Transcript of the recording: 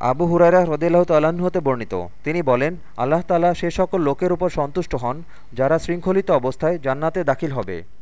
আবু হুরাইরা হ্রদিল্লাহ তাল্লাহ্ন হতে বর্ণিত। তিনি বলেন, আল্লাহ তালা সে সকল লোকের উপর সন্তুষ্ট হন যারা শৃঙ্খলিত অবস্থায় জান্নাতে দাখিল হবে।